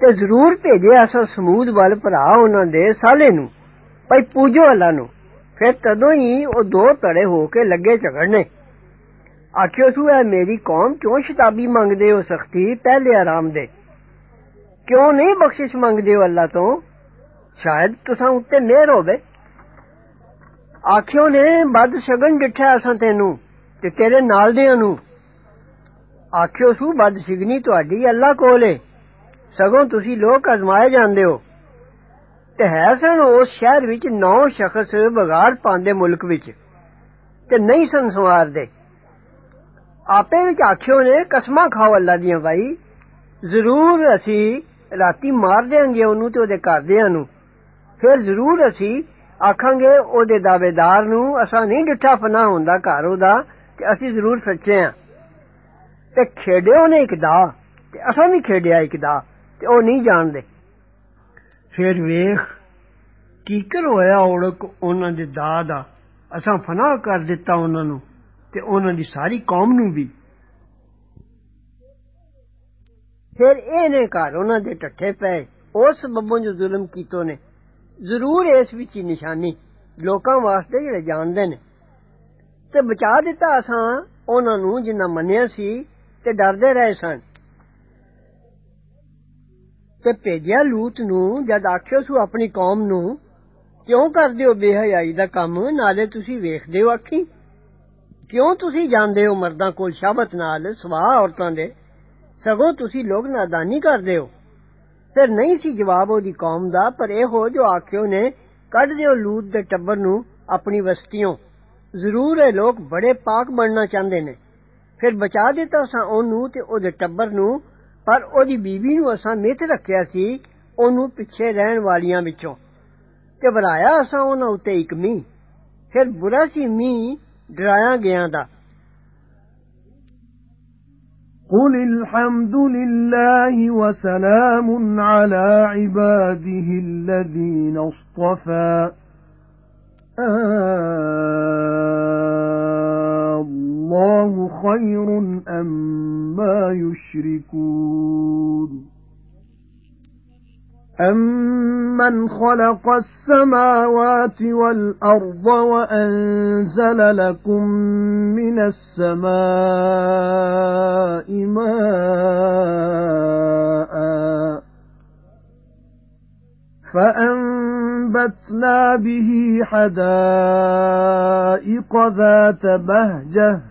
ਤੇ ਜ਼ਰੂਰ ਭੇਜਿਆ ਅਸਾਂ ਸਮੂਦ ਵੱਲ ਭਰਾ ਉਹਨਾਂ ਦੇ ਸਾਲੇ ਨੂੰ ਭਈ ਪੂਜੋ ਅੱਲਾ ਨੂੰ ਫਿਰ ਤਦੋਂ ਹੀ ਉਹ ਦੋ ਧੜੇ ਹੋ ਕੇ ਲੱਗੇ ਝਗੜਨੇ ਆਖਿਓ ਸੂ ਐ ਮੇਰੀ ਕੌਮ ਕਿਉਂ ਸ਼ਤਾਬੀ ਮੰਗਦੇ ਹੋ ਸਖਤੀ ਪਹਿਲੇ ਆਰਾਮ ਦੇ ਕਿਉਂ ਨਹੀਂ ਬਖਸ਼ਿਸ਼ ਮੰਗਦੇ ਹੋ ਅੱਲਾ ਤੋਂ ਸ਼ਾਇਦ ਤੁਸਾਂ ਉੱਤੇ ਮਿਹਰ ਹੋਵੇ ਆਖਿਓ ਨੇ ਬਦ ਸ਼ਗਨ ਡਿੱਠਾ ਅਸਾਂ ਤੈਨੂੰ ਤੇ ਤੇਰੇ ਨਾਲ ਦਿਆਂ ਨੂੰ ਆਖਿਓ ਸੂ ਬਦ ਸਿਗਨੀ ਤੁਹਾਡੀ ਅੱਲਾ ਕੋਲ ਏ ਸਗੋਂ ਤੁਸੀਂ ਲੋਕ ਅਜ਼ਮਾਏ ਜਾਂਦੇ ਹੋ ਤੇ ਹੈ ਸਨ ਉਸ ਸ਼ਹਿਰ ਵਿੱਚ ਨੌ ਸ਼ਖਸ ਬਗਾੜ ਪਾਉਂਦੇ ਮੁਲਕ ਵਿੱਚ ਤੇ ਨਹੀਂ ਸਨ ਸਵਾਰਦੇ ਆਪੇ ਵਿੱਚ ਆਖਿਓ ਨੇ ਕਸਮਾਂ ਖਾਓ ਅੱਲਾ ਦੀਆਂ ਭਾਈ ਜ਼ਰੂਰ ਅਸੀਂ ਰਾਤੀ ਮਾਰ ਦੇਾਂਗੇ ਉਹਨੂੰ ਤੇ ਉਹਦੇ ਘਰਦਿਆਂ ਨੂੰ ਫਿਰ ਜ਼ਰੂਰ ਅਸੀਂ ਆਖਾਂਗੇ ਉਹਦੇ ਦਾਵੇਦਾਰ ਨੂੰ ਅਸਾਂ ਨਹੀਂ ਡਿੱਠਾ ਫਨਾ ਹੁੰਦਾ ਘਰ ਉਹਦਾ ਤੇ ਅਸੀਂ ਜ਼ਰੂਰ ਸੱਚੇ ਆਂ ਤੇ ਖੇਡਿਓ ਨੇ ਇੱਕ ਦਾ ਤੇ ਅਸਾਂ ਵੀ ਖੇਡਿਆ ਇੱਕ ਦਾ ਤੇ ਉਹ ਨਹੀਂ ਜਾਣਦੇ ਫਿਰ ਵੇਖ ਕੀਕਰ ਹੋਇਆ ਔੜਕ ਉਹਨਾਂ ਦੇ ਦਾ ਦਾ ਅਸਾਂ ਫਨਾ ਕਰ ਦਿੱਤਾ ਉਹਨਾਂ ਨੂੰ ਤੇ ਉਹਨਾਂ ਦੀ ਸਾਰੀ ਕੌਮ ਨੂੰ ਵੀ ਫਿਰ ਇਹ ਨੇ ਘਰ ਉਹਨਾਂ ਦੇ ਟੱਠੇ ਪਏ ਉਸ ਸਬਬੋਂ ਜੋ ਜ਼ੁਲਮ ਕੀਤੋ ਨੇ ਜ਼ਰੂਰ ਇਸ ਵਿੱਚ ਹੀ ਨਿਸ਼ਾਨੀ ਲੋਕਾਂ ਵਾਸਤੇ ਜਿਹੜੇ ਜਾਣਦੇ ਨੇ ਤੇ ਬਚਾ ਦਿੱਤਾ ਅਸਾਂ ਉਹਨਾਂ ਨੂੰ ਜਿਨ੍ਹਾਂ ਮੰਨਿਆ ਸੀ ਤੇ ਡਰਦੇ ਰਹੇ ਸਨ ਤੇ ਭੇਜਿਆ ਲੂਤ ਨੂੰ ਜਦ ਆਖਿਓ ਸੂ ਆਪਣੀ ਕੌਮ ਨੂੰ ਕਿਉਂ ਕਰਦੇ ਹੋ ਬੇਹਯਾਈ ਦਾ ਕੰਮ ਨਾਲੇ ਤੁਸੀਂ ਵੇਖਦੇ ਹੋ ਅੱਖੀ ਕਿਉਂ ਤੁਸੀਂ ਜਾਂਦੇ ਹੋ ਮਰਦਾਂ ਕੋਲ ਸ਼ਾਬਤ ਨਾਲ ਸਵਾਹ ਔਰਤਾਂ ਦੇ ਸਗੋਂ ਤੁਸੀਂ ਲੋਕ ਨਾਦਾਨੀ ਕਰਦੇ ਹੋ ਫਿਰ ਨਹੀਂ ਸੀ ਜਵਾਬ ਉਹਦੀ ਕੌਮ ਦਾ ਪਰ ਇਹੋ ਜੋ ਆਖਿਓ ਨੇ ਕੱਢ ਦਿਓ ਲੂਤ ਦੇ ਟੱਬਰ ਨੂੰ ਆਪਣੀ ਵਸਤੀਓਂ ਜ਼ਰੂਰ ਇਹ ਲੋਕ ਬੜੇ ਪਾਕ ਬਣਨਾ ਚਾਹੁੰਦੇ ਨੇ ਫਿਰ ਬਚਾ ਦਿੱਤਾ ਸਾਂ ਉਹਨੂੰ ਤੇ ਉਹਦੇ ਟੱਬਰ ਨੂੰ ਪਰ ਉਹਦੀ ਬੀਵੀ ਨੂੰ ਅਸਾਂ ਮਿੱਥ ਰੱਖਿਆ ਸੀ ਉਹਨੂੰ ਪਿੱਛੇ ਰਹਿਣ ਵਾਲੀਆਂ ਵਿੱਚੋਂ ਤੇ ਵਰਾਇਆ ਅਸਾਂ ਉਹਨਾਂ ਉੱਤੇ ਇੱਕ ਮੀਂਹ ਫਿਰ ਬੁਰਾ ਸੀ ਮੀਂਹ ਡਰਾਇਆ ਗਿਆ ਦਾ قل الحمد لله وسلام على عباده الذين اصطفى الله خير أما يشركون أَمَّنْ خَلَقَ السَّمَاوَاتِ وَالْأَرْضَ وَأَنزَلَ لَكُم مِّنَ السَّمَاءِ مَاءً فَأَنبَتْنَا بِهِ حَدَائِقَ ذَاتَ بَهْجَةٍ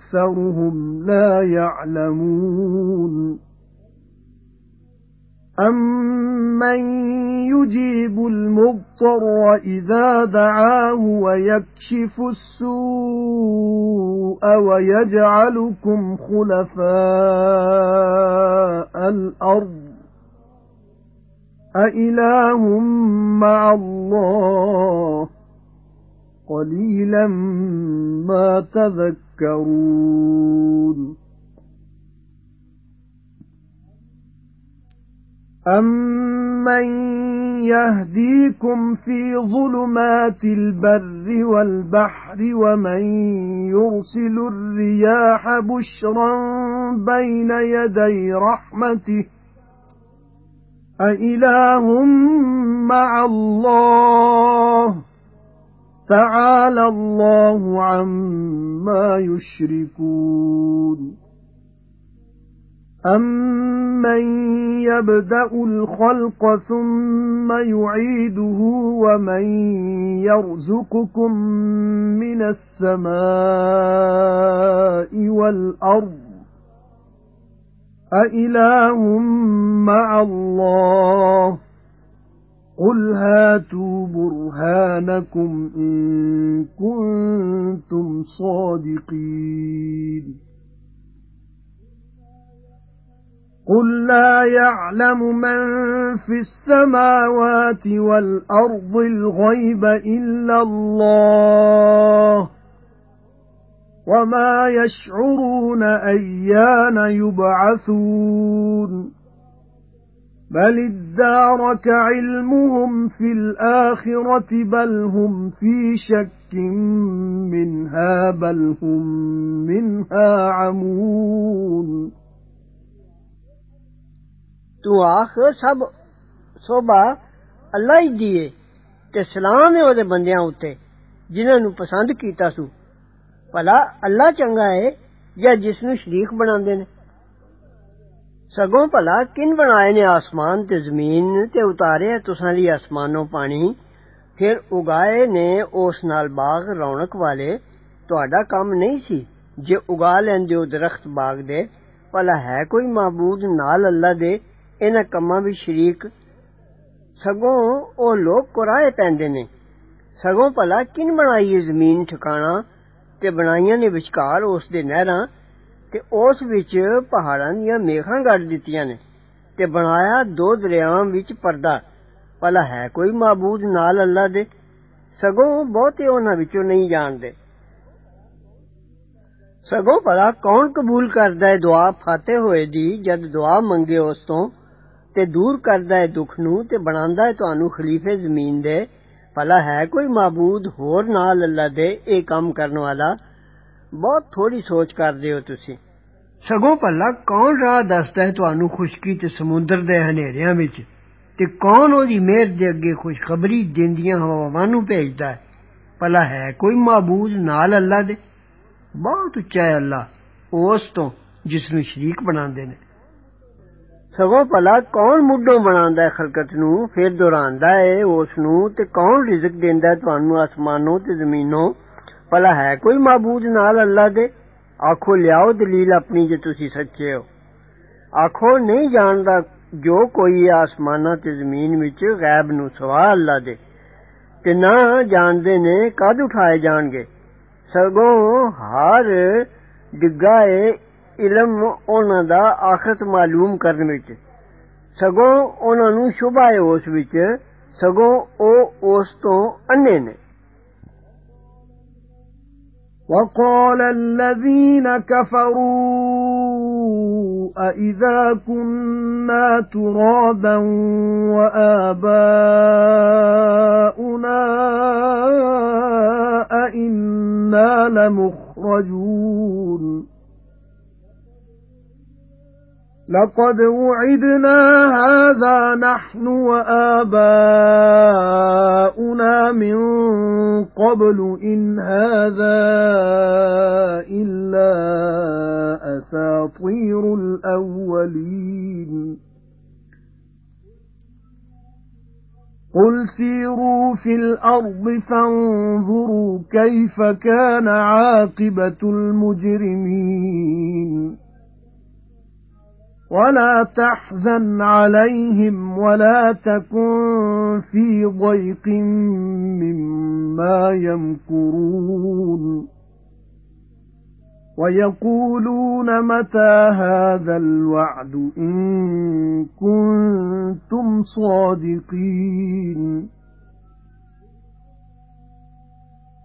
لَا يَعْلَمُونَ. أَمَّن يُجِيبُ الْمُضْطَرَّ إِذَا دَعَاهُ وَيَكْشِفُ السُّوءَ وَيَجْعَلُكُمْ خُلَفَاءَ الْأَرْضِ أَإِلَٰهٌ مَّعَ اللَّهِ قَلِيلًا مَا تَذَكَّرُونَ. أَمَّن يَهْدِيكُمْ فِي ظُلُمَاتِ الْبَرِّ وَالْبَحْرِ وَمَن يُرْسِلُ الرِّيَاحَ بُشْرًا بَيْنَ يَدَيْ رَحْمَتِهِ أَإِلَٰهٌ مَّعَ اللَّهِ تَعَالَى اللَّهُ عَمَّا يُشْرِكُونَ. أَمَّن يَبْدَأُ الْخَلْقَ ثُمَّ يُعِيدُهُ وَمَن يَرْزُقُكُم مِّنَ السَّمَاءِ وَالْأَرْضِ أَإِلَٰهٌ مَّعَ اللَّهِ؟ قُلْ هَاتُوا بُرْهَانَكُمْ إِن كُنتُمْ صَادِقِينَ قُل لَّا يَعْلَمُ مَن فِي السَّمَاوَاتِ وَالْأَرْضِ الْغَيْبَ إِلَّا اللَّهُ وَمَا يَشْعُرُونَ أَيَّانَ يُبْعَثُونَ بل ادارك علمهم في الآخرة بل هم في شك منها بل هم منها عمون تو آخر سب سوبھا اللہ ہی دیئے تے سلام ہے اودے بندیاں اوتے جنہاں نو پسند کیتا سو۔ بھلا اللہ چنگا ہے یا جس نو شریک بناندے نے۔ سگوں بھلا کن بنائے نے آسمان تے زمین تے اتارے تساں لی آسمانوں پانی پھر اگائے نے اس نال باغ رونق والے تہاڈا کم نہیں سی جے اگا لیندے أو درخت باغ دے بھلا ہے کوئی معبود نال اللہ دے انہاں کماں وچ شریک سگوں أو لوگ قرائے پیندے نے سگوں بھلا کن بنائی زمین ٹھکانا تے بنائیاں نے وچکار اس دے نہراں ਤੇ ਉਸ ਵਿੱਚ ਪਹਾੜਾਂ ਦੀਆਂ ਮੇਖਾਂ ਗੱਡ ਦਿੱਤੀਆਂ ਨੇ ਤੇ ਬਣਾਇਆ ਦੋ ਦਰਿਆਵਾਂ ਵਿੱਚ ਪਰਦਾ ਭਲਾ ਹੈ ਕੋਈ ਮਾਬੂਦ ਨਾਲ ਅੱਲਾ ਦੇ ਸਗੋਂ ਬਹੁਤੇ ਉਹਨਾਂ ਵਿੱਚੋਂ ਨਹੀਂ ਜਾਣਦੇ ਸਗੋਂ ਭਲਾ ਕੌਣ ਕਬੂਲ ਕਰਦਾ ਹੈ ਦੁਆ ਫਾਤੇ ਹੋਏ ਦੀ ਜਦ ਦੁਆ ਮੰਗੇ ਉਸ ਤੋਂ ਤੇ ਦੂਰ ਕਰਦਾ ਹੈ ਦੁੱਖ ਨੂੰ ਤੇ ਬਣਾਉਂਦਾ ਹੈ ਤੁਹਾਨੂੰ ਖਲੀਫੇ ਜ਼ਮੀਨ ਦੇ ਭਲਾ ਹੈ ਕੋਈ ਮਾਬੂਦ ਹੋਰ ਨਾਲ ਅੱਲਾ ਦੇ ਇਹ ਕੰਮ ਕਰਨ ਵਾਲਾ ਬਹੁਤ ਥੋੜੀ ਸੋਚ ਕਰਦੇ ਹੋ ਤੁਸੀਂ ਸਗੋਂ ਭਲਾ ਕੌਣ ਰਾਹ ਦੱਸਦਾ ਹੈ ਤੁਹਾਨੂੰ ਖੁਸ਼ਕੀ ਤੇ ਸਮੁੰਦਰ ਦੇ ਹਨੇਰਿਆਂ ਵਿੱਚ ਤੇ ਕੌਣ ਉਹਦੀ ਮਿਹਰ ਦੇ ਅੱਗੇ ਖੁਸ਼ਖਬਰੀ ਦਿੰਦੀਆਂ ਹਵਾਵਾਂ ਨੂੰ ਭੇਜਦਾ ਹੈ ਭਲਾ ਹੈ ਕੋਈ ਮਾਬੂਦ ਨਾਲ ਅੱਲਾ ਦੇ ਬਹੁਤ ਉੱਚਾ ਹੈ ਅੱਲਾ ਉਸ ਤੋਂ ਜਿਸ ਨੂੰ ਸ਼ਰੀਕ ਬਣਾਉਂਦੇ ਨੇ ਸਗੋਂ ਭਲਾ ਕੌਣ ਮੁੱਢੋਂ ਬਣਾਉਂਦਾ ਹੈ ਖਲਕਤ ਨੂੰ ਫਿਰ ਦੁਹਰਾਉਂਦਾ ਹੈ ਉਸ ਨੂੰ ਤੇ ਕੌਣ ਰਿਜ਼ਕ ਦਿੰਦਾ ਤੁਹਾਨੂੰ ਅਸਮਾਨੋਂ ਤੇ ਜ਼ਮੀਨੋਂ پلا ہے کوئی معبود نال اللہ دے؟ آکھو لیاؤ دلیل اپنی جے تسی سچے ہو۔ آخو نہیں جاندا جو کوئی آسمان تے زمین وچ غیب نو سوا اللہ دے۔ تے نہ جاندے نے قد اٹھائے جان گے؟ سگوں ہر ڈگا اے علم انہاں دا آخرت معلوم کرن وچ۔ سگوں انہاں نو شبہ ہے اس وچ، سگوں او اس تو انے نے۔ وَقَالَ الَّذِينَ كَفَرُوا أَإِذَا كُنَّا تُرَابًا وَآبَاؤُنَا أَإِنَّا لَمُخْرَجُونَ لَقَدْ وُعِدْنَا هَذَا نَحْنُ وَآبَاؤُنَا مِنْ قَبْلُ إِنْ هَذَا إِلَّا أَسَاطِيرُ الْأَوَّلِينَ. قُلْ سِيرُوا فِي الْأَرْضِ فَانظُرُوا كَيْفَ كَانَ عَاقِبَةُ الْمُجْرِمِينَ. وَلَا تَحْزَنْ عَلَيْهِمْ وَلَا تَكُنْ فِي ضَيْقٍ مِّمَّا يَمْكُرُونَ. وَيَقُولُونَ مَتَى هَذَا الْوَعْدُ إِن كُنتُمْ صَادِقِينَ.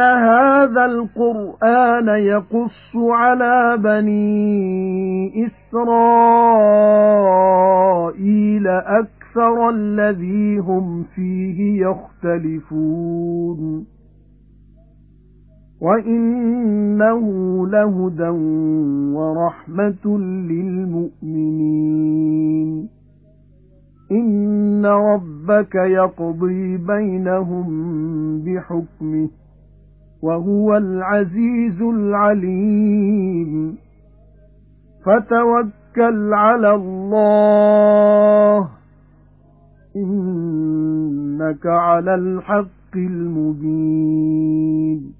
هَذَا الْقُرْآنَ يَقُصُّ عَلَى بَنِي إِسْرَائِيلَ أَكْثَرَ الَّذِي هُمْ فِيهِ يَخْتَلِفُونَ. وَإِنَّهُ لَهُدًى وَرَحْمَةٌ لِلْمُؤْمِنِينَ. إِنَّ رَبَّكَ يَقْضِي بَيْنَهُم بِحُكْمِهِ. وَهُوَ الْعَزِيزُ الْعَلِيمُ. فَتَوَكَّلْ عَلَى اللَّهِ. إِنَّكَ عَلَى الْحَقِّ الْمُبِينِ.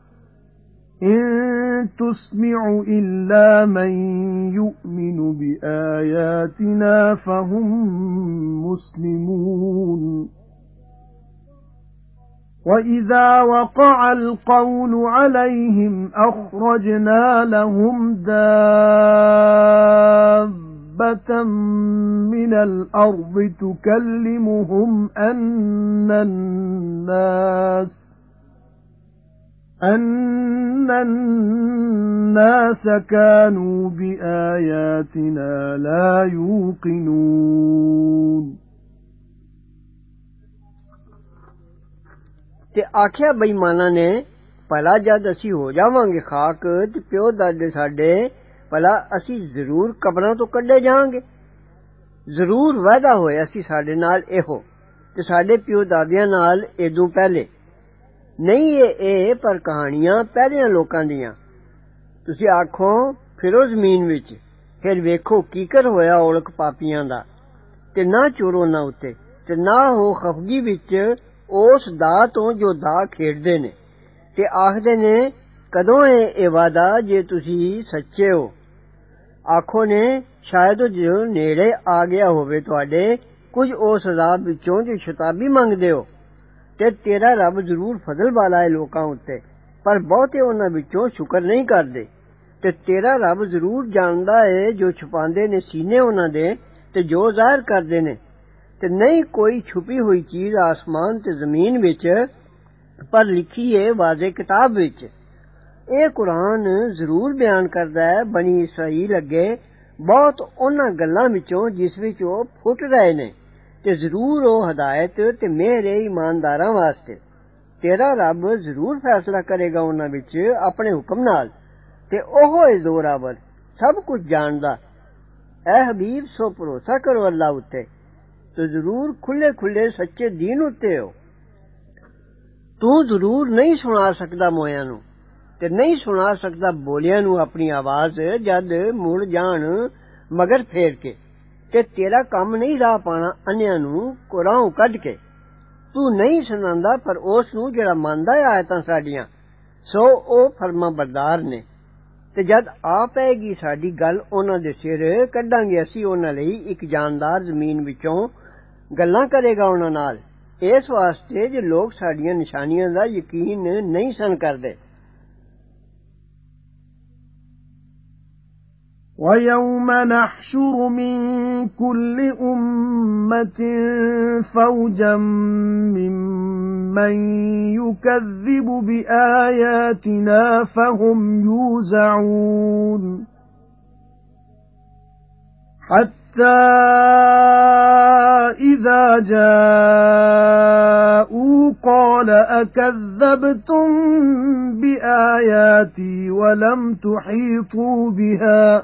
إِن تُسْمِعُ إِلَّا مَن يُؤْمِنُ بِآيَاتِنَا فَهُم مُسْلِمُونَ. وَإِذَا وَقَعَ الْقَوْلُ عَلَيْهِمْ أَخْرَجْنَا لَهُمْ دَابَّةً مِنَ الْأَرْضِ تُكَلِّمُهُمْ أَنَّ النَّاسَ أَنَّ النَّاسَ كَانُوا بِآيَاتِنَا لَا يُوقِنُونَ ਤੇ ਆਖਿਆ ਬੇਈਮਾਨਾਂ ਨੇ ਭਲਾ ਜਦ ਅਸੀਂ ਹੋ ਜਾਵਾਂਗੇ ਖਾਕ ਤੇ ਪਿਓ ਦਾਦੇ ਸਾਡੇ ਭਲਾ ਅਸੀਂ ਜ਼ਰੂਰ ਕਬਰਾਂ ਤੋਂ ਕੱਢੇ ਜਾਾਂਗੇ ਜ਼ਰੂਰ ਵਾਅਦਾ ਹੋਇਆ ਸੀ ਸਾਡੇ ਨਾਲ ਇਹੋ ਤੇ ਸਾਡੇ ਪਿਓ ਦਾਦਿਆਂ ਨਾਲ ਇਦੋਂ ਪਹਿਲੇ ਨਹੀਂ ਇਹ ਇਹ ਪਰ ਕਹਾਣੀਆਂ ਪਹਿਲਿਆਂ ਲੋਕਾਂ ਦੀਆਂ ਤੁਸੀਂ ਆਖੋ ਫਿਰੋ ਜ਼ਮੀਨ ਵਿੱਚ ਫਿਰ ਵੇਖੋ ਕੀ ਕਰ ਹੋਇਆ ਔਲਕ ਪਾਪੀਆਂ ਦਾ ਤੇ ਨਾ ਚੋਰੋ ਨਾ ਉੱਤੇ ਤੇ ਨਾ ਹੋ ਖਫਗੀ ਵਿੱਚ ਉਸ ਦਾ ਤੋਂ ਜੋ ਦਾ ਖੇਡਦੇ ਨੇ ਤੇ ਆਖਦੇ ਨੇ ਕਦੋਂ ਹੈ ਇਹ ਵਾਦਾ ਜੇ ਤੁਸੀਂ ਸੱਚੇ ਹੋ ਆਖੋ ਨੇ ਸ਼ਾਇਦ ਜੋ ਨੇੜੇ ਆ ਗਿਆ ਹੋਵੇ ਤੁਹਾਡੇ ਕੁਝ ਉਸ ਅਜ਼ਾਬ ਵਿੱਚੋਂ ਜੋ ਸ਼ਤਾਬੀ ਮੰਗਦੇ ਹੋ ਤੇ ਤੇਰਾ ਰੱਬ ਜ਼ਰੂਰ ਫਜ਼ਲ ਵਾਲਾ ਹੈ ਲੋਕਾਂ ਉੱਤੇ ਪਰ ਬਹੁਤੇ ਉਹਨਾਂ ਵਿੱਚੋਂ ਸ਼ੁਕਰ ਨਹੀਂ ਕਰਦੇ ਤੇ ਤੇਰਾ ਰੱਬ ਜ਼ਰੂਰ ਜਾਣਦਾ ਹੈ ਜੋ ਛੁਪਾਉਂਦੇ ਨੇ ਸੀਨੇ ਉਹਨਾਂ ਦੇ ਤੇ ਜੋ ਜ਼ਾਹਿਰ ਕਰਦੇ ਨੇ ਤੇ ਨਹੀਂ ਕੋਈ ਛੁਪੀ ਹੋਈ ਚੀਜ਼ ਆਸਮਾਨ ਤੇ ਜ਼ਮੀਨ ਵਿੱਚ ਪਰ ਲਿਖੀ ਹੈ ਵਾਜ਼ੇ ਕਿਤਾਬ ਵਿੱਚ ਇਹ ਕੁਰਾਨ ਜ਼ਰੂਰ ਬਿਆਨ ਕਰਦਾ ਹੈ ਬਣੀ ਇਸਰਾਈਲ ਅੱਗੇ ਬਹੁਤ ਉਹਨਾਂ ਗੱਲਾਂ ਵਿੱਚੋਂ ਜਿਸ ਵਿੱਚ ਉਹ ਫੁੱਟ ਰਹੇ ਨੇ ਤੇ ਜ਼ਰੂਰ ਉਹ ਹਦਾਇਤ ਤੇ ਮਿਹਰ ਹੈ ਇਮਾਨਦਾਰਾਂ ਵਾਸਤੇ ਤੇਰਾ ਰੱਬ ਜ਼ਰੂਰ ਫੈਸਲਾ ਕਰੇਗਾ ਉਹਨਾਂ ਵਿੱਚ ਆਪਣੇ ਹੁਕਮ ਨਾਲ ਤੇ ਉਹ ਹੈ ਜ਼ੋਰਾਵਰ ਸਭ ਕੁਝ ਜਾਣਦਾ ਐ ਹਬੀਬ ਸੋ ਭਰੋਸਾ ਕਰੋ ਅੱਲਾ ਉੱਤੇ ਤੇ ਜ਼ਰੂਰ ਖੁੱਲੇ ਖੁੱਲੇ ਸੱਚੇ دین ਉੱਤੇ ਹੋ ਤੂੰ ਜ਼ਰੂਰ ਨਹੀਂ ਸੁਣਾ ਸਕਦਾ ਮੋਇਆਂ ਨੂੰ ਤੇ ਨਹੀਂ ਸੁਣਾ ਸਕਦਾ ਬੋਲਿਆਂ ਨੂੰ ਆਪਣੀ ਆਵਾਜ਼ ਜਦ ਮੁੜ ਜਾਣ ਮਗਰ ਫੇਰ ਕੇ ਤੇ ਤੇਰਾ ਕੰਮ ਨਹੀਂ ਰਾਹ ਪਾਣਾ ਅੰਨਿਆਂ ਨੂੰ ਕੁਰਾਨ ਕੱਢ ਕੇ ਤੂੰ ਨਹੀਂ ਸੁਣਾਉਂਦਾ ਪਰ ਉਸ ਨੂੰ ਜਿਹੜਾ ਮੰਨਦਾ ਹੈ ਆਇਤਾਂ ਸਾਡੀਆਂ ਸੋ ਉਹ ਫਰਮਾ ਬਰਦਾਰ ਨੇ ਤੇ ਜਦ ਆ ਪਏਗੀ ਸਾਡੀ ਗੱਲ ਉਹਨਾਂ ਦੇ ਸਿਰ ਕੱਢਾਂਗੇ ਅਸੀਂ ਉਹਨਾਂ ਲਈ ਇੱਕ ਜਾਨਦਾਰ ਜ਼ਮੀਨ ਵਿੱਚੋਂ ਗੱਲਾਂ ਕਰੇਗਾ ਉਹਨਾਂ ਨਾਲ ਇਸ ਵਾਸਤੇ ਜੇ ਲੋਕ ਸਾਡੀਆਂ ਨਿਸ਼ਾਨੀਆਂ ਦਾ ਯਕੀਨ ਨਹੀਂ ਸਨ ਕਰਦੇ وَيَوْمَ نَحْشُرُ مِنْ كُلِّ أُمَّةٍ فَوْجًا مِّمَّن يُكَذِّبُ بِآيَاتِنَا فَهُمْ يُوزَعُونَ. حَتَّى إِذَا جَاءُوا قَالَ أَكَذَّبْتُمْ بِآيَاتِي وَلَمْ تُحِيطُوا بِهَا؟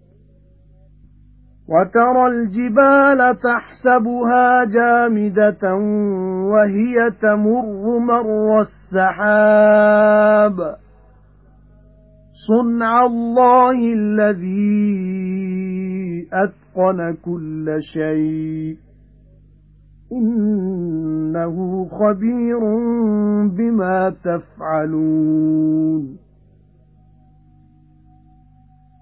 وَتَرَى الْجِبَالَ تَحْسَبُهَا جَامِدَةً وَهِيَ تَمُرُّ مَرَّ السَّحَابِ. صُنْعَ اللَّهِ الَّذِي أَتْقَنَ كُلَّ شَيْءٍ. إِنَّهُ خَبِيرٌ بِمَا تَفْعَلُونَ.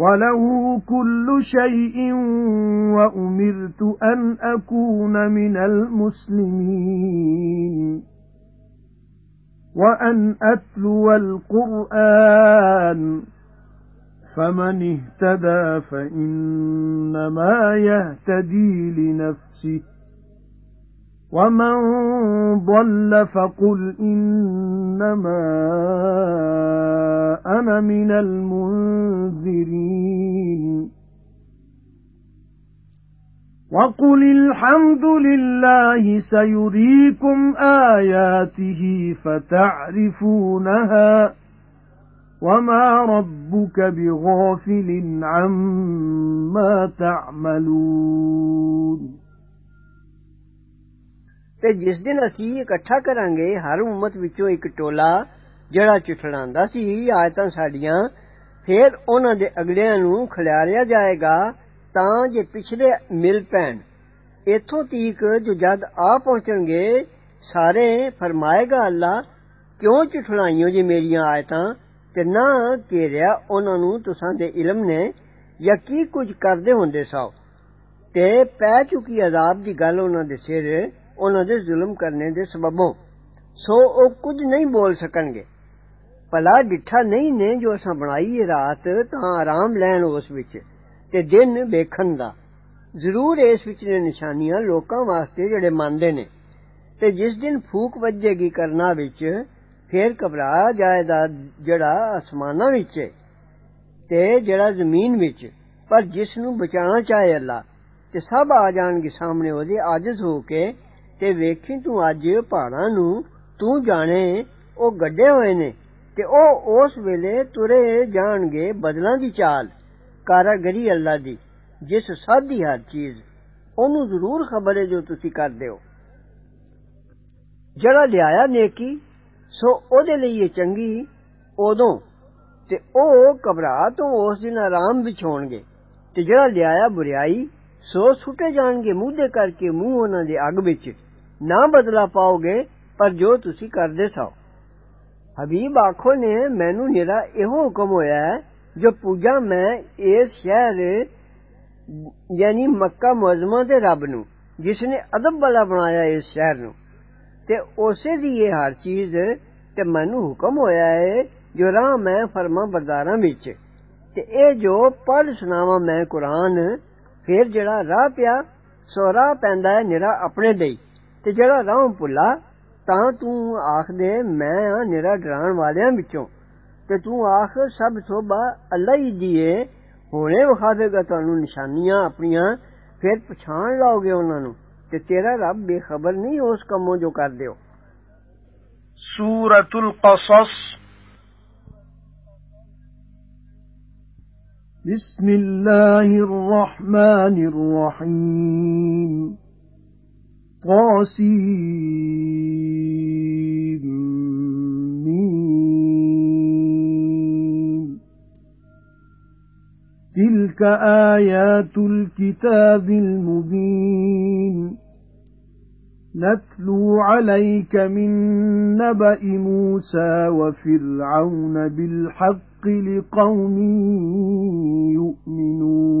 وَلَهُ كُلُّ شَيْءٍ وَأُمِرْتُ أَنْ أَكُونَ مِنَ الْمُسْلِمِينَ وَأَنْ أَتْلُوَ الْقُرْآنَ فَمَنِ اهْتَدَى فَإِنَّمَا يَهْتَدِي لِنَفْسِهِ وَمَن ضَلَّ فَقُلْ إِنَّمَا أَنَا مِنَ الْمُنذِرِينَ وَقُلِ الْحَمْدُ لِلَّهِ سَيُرِيكُمْ آيَاتِهِ فَتَعْرِفُونَهَا وَمَا رَبُّكَ بِغَافِلٍ عَمَّا تَعْمَلُونَ ਤੇ ਜਿਸ ਦਿਨ ਅਸੀਂ ਇਕੱਠਾ ਕਰਾਂਗੇ ਹਰ ਉਮਤ ਵਿੱਚੋਂ ਇੱਕ ਟੋਲਾ ਜਿਹੜਾ ਚਿਠੜਾਉਂਦਾ ਸੀ ਆਇਤਾਂ ਸਾਡੀਆਂ ਫਿਰ ਉਹਨਾਂ ਦੇ ਅਗਲਿਆਂ ਨੂੰ ਖਿਲਾਰਿਆ ਜਾਏਗਾ ਤਾਂ ਜੇ ਪਿਛਲੇ ਮਿਲ ਪੈਣ ਇਥੋਂ ਤੀਕ ਜੋ ਜਦ ਆ ਪਹੁੰਚਣਗੇ ਸਾਰੇ ਫਰਮਾਏਗਾ ਅੱਲਾ ਕਿਉਂ ਚਿਠੜਾਈਓ ਜੀ ਮੇਰੀਆਂ ਆਇਤਾਂ ਤੇ ਨਾ ਘੇਰਿਆ ਉਹਨਾਂ ਨੂੰ ਤੁਸਾਂ ਦੇ ਇਲਮ ਨੇ ਜਾਂ ਕੀ ਕੁਝ ਕਰਦੇ ਹੁੰਦੇ ਸੋ ਤੇ ਪੈ ਚੁੱਕੀ ਅਜ਼ਾਬ ਦੀ ਗੱਲ ਉਹਨਾਂ ਦੇ ਸਿਰ ਉਹਨਾਂ ਦੇ ਜ਼ੁਲਮ ਕਰਨੇ ਦੇ ਸਬਬੋਂ ਸੋ ਉਹ ਕੁਝ ਨਹੀਂ ਬੋਲ ਸਕਣਗੇ ਭਲਾ ਡਿੱਠਾ ਨਹੀਂ ਨੇ ਜੋ ਅਸਾਂ ਬਣਾਈ ਹੈ ਰਾਤ ਤਾਂ ਆਰਾਮ ਲੈਣ ਉਸ ਵਿੱਚ ਤੇ ਦਿਨ ਵੇਖਣ ਦਾ ਜ਼ਰੂਰ ਇਸ ਵਿੱਚ ਨੇ ਨਿਸ਼ਾਨੀਆਂ ਲੋਕਾਂ ਵਾਸਤੇ ਜਿਹੜੇ ਮੰਨਦੇ ਨੇ ਤੇ ਜਿਸ ਦਿਨ ਫੂਕ ਵੱਜੇਗੀ ਕਰਨਾ ਵਿੱਚ ਫੇਰ ਘਬਰਾ ਜਾਏਗਾ ਜਿਹੜਾ ਅਸਮਾਨਾਂ ਵਿੱਚ ਹੈ ਤੇ ਜਿਹੜਾ ਜ਼ਮੀਨ ਵਿੱਚ ਪਰ ਜਿਸ ਨੂੰ ਬਚਾਉਣਾ ਚਾਹੇ ਅੱਲਾ ਤੇ ਸਭ ਆ ਜਾਣਗੇ ਸਾਹਮਣੇ ਉਹਦੇ ਆਜਜ਼ ਹੋ ਕੇ ਤੇ ਵੇਖੀ ਤੂੰ ਅੱਜ ਪਹਾੜਾਂ ਨੂੰ ਤੂੰ ਜਾਣੇ ਉਹ ਗੱਡੇ ਹੋਏ ਨੇ ਤੇ ਉਹ ਉਸ ਵੇਲੇ ਤੁਰੇ ਜਾਣਗੇ ਬਦਲਾਂ ਦੀ ਚਾਲ ਕਾਰਾਗਰੀ ਅੱਲਾ ਦੀ ਜਿਸ ਸਾਦੀ ਹਰ ਚੀਜ਼ ਉਹਨੂੰ ਜ਼ਰੂਰ ਖਬਰ ਹੈ ਜੋ ਤੁਸੀਂ ਕਰਦੇ ਹੋ ਜਿਹੜਾ ਲਿਆਇਆ ਨੇਕੀ ਸੋ ਉਹਦੇ ਲਈ ਇਹ ਚੰਗੀ ਉਦੋਂ ਤੇ ਉਹ ਘਬਰਾ ਤੋਂ ਉਸ ਦਿਨ ਆਰਾਮ ਵਿਛੋਣਗੇ ਤੇ ਜਿਹੜਾ ਲਿਆਇਆ ਬੁਰੀਾਈ ਸੋ ਸੁੱਟੇ ਜਾਣਗੇ ਮੂੰਹ ਕਰਕੇ ਮੂੰਹ ਉਹਨਾਂ ਦੇ ਅੱਗ ਵਿੱਚ ਨਾ ਬਦਲਾ ਪਾਓਗੇ ਪਰ ਜੋ ਤੁਸੀਂ ਕਰਦੇ ਸੋ ਹਬੀਬ ਆਖੋ ਨੇ ਮੈਨੂੰ ਨਿਹਰਾ ਇਹੋ ਹੁਕਮ ਹੋਇਆ ਹੈ ਜੋ ਪੂਜਾ ਮੈਂ ਇਸ ਸ਼ਹਿਰ ਯਾਨੀ ਮੱਕਾ ਮੁਅਜ਼ਮਾ ਦੇ ਰੱਬ ਨੂੰ ਜਿਸ ਨੇ ਅਦਬ ਵਾਲਾ ਬਣਾਇਆ ਇਸ ਸ਼ਹਿਰ ਨੂੰ ਤੇ ਉਸੇ ਦੀ ਇਹ ਹਰ ਚੀਜ਼ ਤੇ ਮੈਨੂੰ ਹੁਕਮ ਹੋਇਆ ਹੈ ਜੋ ਰਾਹ ਮੈਂ ਫਰਮਾ ਬਰਦਾਰਾਂ ਵਿੱਚ ਤੇ ਇਹ ਜੋ ਪੜ੍ਹ ਸੁਣਾਵਾਂ ਮੈਂ ਕੁਰਾਨ ਫਿਰ ਜਿਹੜਾ ਰਾਹ ਪਿਆ ਸੋ ਰਾਹ ਪੈਂਦਾ ਹੈ ਨਿਰਾ ਆਪਣੇ ਲਈ تے جڑا راہ پلا تاں تو آکھ دے میں ہاں نیرا ڈران والیاں وچوں۔ تے تو آکھ سب سوبا اللہ ہی دیئے ہونے وکھا دے گا تانوں نشانیاں اپنیاں پھر پچھان لاؤ گے انہاں نوں۔ تے تیرا رب بے خبر نہیں اس کموں جو کر دیو۔ سورۃ القصص۔ بسم الله الرحمن الرحيم طاسيم تِلْكَ آيَاتُ الْكِتَابِ الْمُبِينِ. نَتْلُو عَلَيْكَ مِن نَّبَإِ مُوسَى وَفِرْعَوْنَ بِالْحَقِّ لِقَوْمٍ يُؤْمِنُونَ.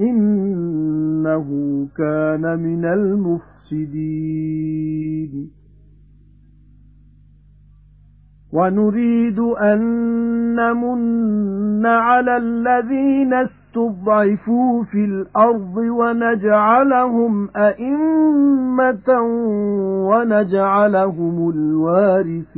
إِنَّهُ كَانَ مِنَ الْمُفْسِدِينَ. وَنُرِيدُ أَن نَّمُنَّ عَلَى الَّذِينَ اسْتُضْعِفُوا فِي الْأَرْضِ وَنَجْعَلَهُمْ أَئِمَّةً وَنَجْعَلَهُمُ الْوَارِثِينَ.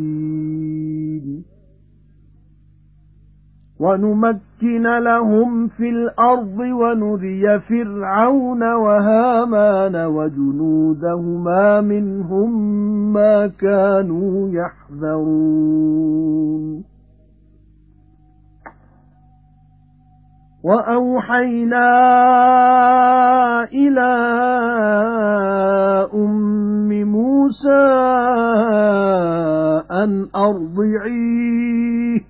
وَنُمَكِّنَ لَهُمْ فِي الْأَرْضِ وَنُرِيَ فِرْعَوْنَ وَهَامَانَ وَجُنُودَهُمَا مِنْهُمْ مَا كَانُوا يَحْذَرُونَ. وَأَوْحَيْنَا إِلَى أُمِّ مُوسَى أَنْ أَرْضِعِيهِ.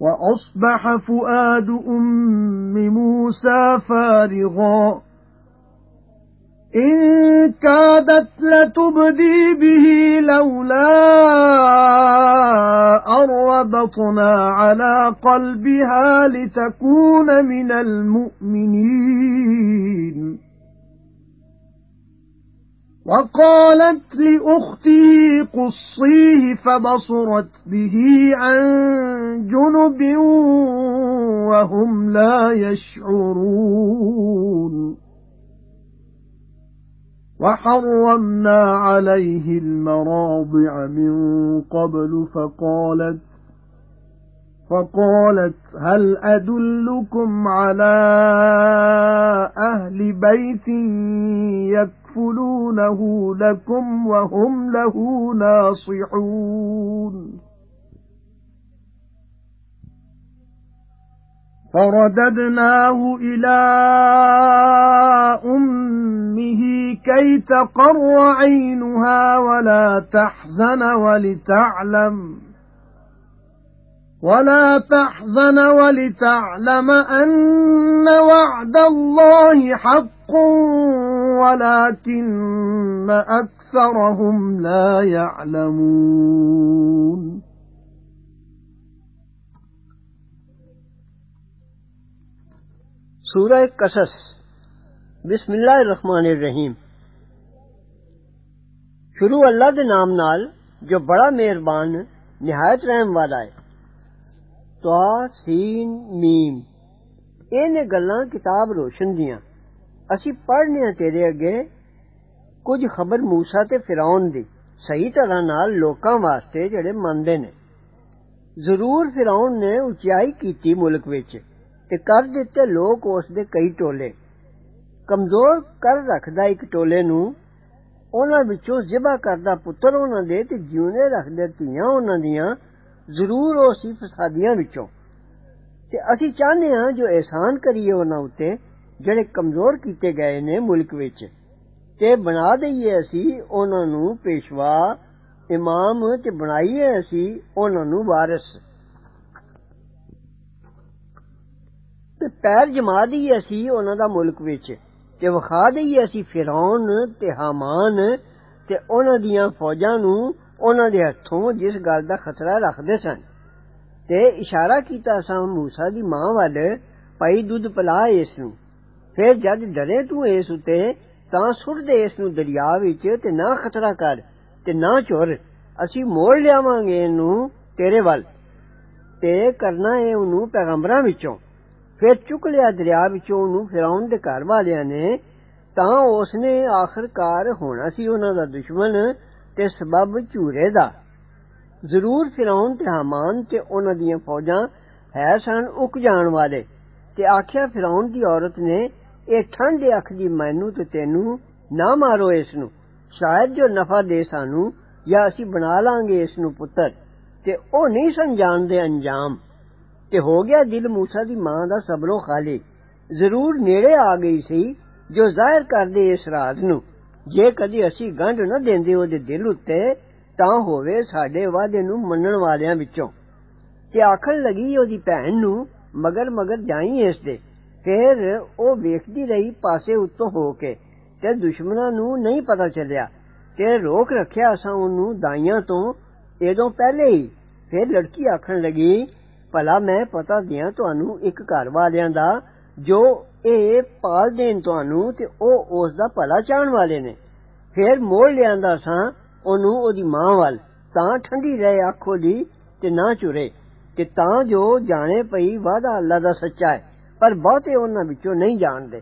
وأصبح فؤاد أم موسى فارغا. إِن كَادَتْ لَتُبْدِي بِهِ لَوْلَا أَرَّبَطْنَا عَلَى قَلْبِهَا لِتَكُونَ مِنَ الْمُؤْمِنِينَ. وَقَالَتْ لِأُخْتِهِ قُصِّيهِ فَبَصُرَتْ بِهِ عَن جُنُبٍ وَهُمْ لَا يَشْعُرُونَ. وَحَرَّمْنَا عَلَيْهِ الْمَرَاضِعَ مِنْ قَبْلُ فَقَالَتْ فَقَالَتْ هَلْ أَدُلُّكُمْ عَلَى أَهْلِ بَيْتٍ يَكْفُلُونَهُ لَكُمْ وَهُمْ لَهُ نَاصِحُونَ فَرَدَدْنَاهُ إِلَى أُمِّهِ كَيْ تَقَرَّ عَيْنُهَا وَلَا تَحْزَنَ وَلِتَعْلَمَ وَلَا تَحْزَنَ وَلِتَعْلَمَ أَنَّ وَعْدَ اللَّهِ حَقٌّ ولكن أكثرهم لا يعلمون سورہ قصص بسم اللہ الرحمن الرحیم شروع اللہ دے نام نال جو بڑا مہربان نہایت رحم والا ہے۔ تو سین میم ਇਹ ਨੇ ਗੱਲਾਂ ਕਿਤਾਬ ਰੋਸ਼ਨ ਦੀਆਂ ਅਸੀਂ ਪੜ੍ਹਨੇ ਆ ਤੇਰੇ ਅੱਗੇ ਕੁਝ ਖਬਰ موسی ਤੇ ਫਿਰੌਨ ਦੀ ਸਹੀ ਤਰ੍ਹਾਂ ਨਾਲ ਲੋਕਾਂ ਵਾਸਤੇ ਜਿਹੜੇ ਮੰਨਦੇ ਨੇ ਜ਼ਰੂਰ ਫਿਰੌਨ ਨੇ ਉਚਾਈ ਕੀਤੀ ਮੁਲਕ ਵਿੱਚ ਤੇ ਕਰ ਦਿੱਤੇ ਲੋਕ ਉਸ ਦੇ ਕਈ ਟੋਲੇ ਕਮਜ਼ੋਰ ਕਰ ਰੱਖਦਾ ਇੱਕ ਟੋਲੇ ਨੂੰ ਉਹਨਾਂ ਵਿੱਚੋਂ ਜ਼ਿਬਾ ਕਰਦਾ ਪੁੱਤਰ ਉਹਨਾਂ ਦੇ ਤੇ ਜਿਉਂਦੇ ਰੱਖਦੇ ਧੀਆਂ ਉਹਨਾਂ ਦੀਆਂ ضرور ہو سی فسادیاں وچوں تے اسی چاہنے ہاں جو احسان کریے انہاں اُتے جڑے کمزور کیتے گئے نے ملک وچ تے بنا دئیے اسی انہاں نو پیشوا امام تے بنائیے اسی انہاں نو وارث تے پیر جما دئیے اسی انہاں دا ملک وچ تے وکھا دئیے اسی فرعون تے ہامان تے انہاں دیاں فوجاں نو ਉਹਨਾਂ ਦੇ ਹੱਥੋਂ ਜਿਸ ਗੱਲ ਦਾ ਖਤਰਾ ਰੱਖਦੇ ਸਨ ਤੇ ਇਸ਼ਾਰਾ ਕੀਤਾ ਸਾਂ موسی ਦੀ ਮਾਂ ਵੱਲ ਭਾਈ ਦੁੱਧ ਪਲਾ ਇਸ ਨੂੰ ਫਿਰ ਜਦ ਡਰੇ ਤੂੰ ਇਸ ਉਤੇ ਤਾਂ ਸੁੱਟ ਦੇ ਇਸ ਨੂੰ ਦਰਿਆ ਵਿੱਚ ਤੇ ਨਾ ਖਤਰਾ ਕਰ ਤੇ ਨਾ ਚੋਰ ਅਸੀਂ ਮੋੜ ਲਿਆਵਾਂਗੇ ਇਹਨੂੰ ਤੇਰੇ ਵੱਲ ਤੇ ਕਰਨਾ ਹੈ ਉਹਨੂੰ ਪੈਗੰਬਰਾਂ ਵਿੱਚੋਂ ਫਿਰ ਚੁੱਕ ਲਿਆ ਦਰਿਆ ਵਿੱਚੋਂ ਉਹਨੂੰ ਫਿਰਾਉਣ ਦੇ ਘਰ ਵਾਲਿਆਂ ਨੇ ਤਾਂ ਉਸਨੇ ਆਖਰਕਾਰ ਹੋਣਾ ਸੀ ਉਹਨਾਂ ਦਾ ਦੁਸ਼ਮਣ تے سبب چورے دا۔ ضرور فرعون تے ہامان تے انہاں دیاں فوجاں ہے سن اک جان والے۔ تے آکھیا فرعون دی عورت نے اے ٹھنڈ اکھدی مینوں تے تینوں نہ مارو اس نو۔ شاید جو نفع دے سانو یا اسی بنا لاں گے اس نو پتر۔ تے او نہیں سن جان دے انجام۔ تے ہو گیا دل موسی دی ماں دا صبروں خالی۔ ضرور نیڑے آ گئی سی جو ظاہر کر دے اس راز نو۔ ਜੇ ਕਦੀ ਅਸੀਂ ਗੰਢ ਨਾ ਦਿੰਦੇ ਉਹਦੇ ਦਿਲ ਉੱਤੇ ਤਾਂ ਹੋਵੇ ਸਾਡੇ ਵਾਅਦੇ ਨੂੰ ਮੰਨਣ ਵਾਲਿਆਂ ਵਿੱਚੋਂ ਤੇ ਆਖਣ ਲੱਗੀ ਉਹਦੀ ਭੈਣ ਨੂੰ ਮਗਰ ਮਗਰ ਜਾਈ ਇਸ ਦੇ ਫਿਰ ਉਹ ਵੇਖਦੀ ਰਹੀ ਪਾਸੇ ਉੱਤੋਂ ਹੋ ਕੇ ਤੇ ਦੁਸ਼ਮਣਾਂ ਨੂੰ ਨਹੀਂ ਪਤਾ ਚੱਲਿਆ ਤੇ ਰੋਕ ਰੱਖਿਆ ਅਸਾਂ ਉਹਨੂੰ ਦਾਈਆਂ ਤੋਂ ਇਹਦੋਂ ਪਹਿਲੇ ਹੀ ਫਿਰ ਲੜਕੀ ਆਖਣ ਲੱਗੀ ਭਲਾ ਮੈਂ ਪਤਾ ਦਿਆਂ ਤੁਹਾਨੂੰ ਇੱਕ ਘਰ ਵਾਲਿਆਂ ਦਾ ਜੋ ਇਹ ਪਾਲ ਦੇਣ ਤੁਹਾਨੂੰ ਤੇ ਉਹ ਉਸ ਦਾ ਭਲਾ ਚਾਹਣ ਵਾਲੇ ਨੇ ਫਿਰ ਮੋੜ ਲਿਆਂਦਾ ਸਾਂ ਉਹਨੂੰ ਉਹਦੀ ਮਾਂ ਵੱਲ ਤਾਂ ਠੰਡੀ ਰਹੇ ਅੱਖੋਂ ਦੀ ਤੇ ਨਾ ਚੁਰੇ ਕਿ ਤਾਂ ਜੋ ਜਾਣੇ ਪਈ ਵਾਦਾ ਅੱਲਾ ਦਾ ਸੱਚਾ ਹੈ ਪਰ ਬਹੁਤੇ ਉਹਨਾਂ ਵਿੱਚੋਂ ਨਹੀਂ ਜਾਣਦੇ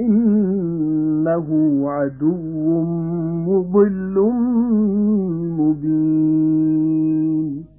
إِنَّهُ عَدُوٌّ مُضِلٌّ مُبِينٌ.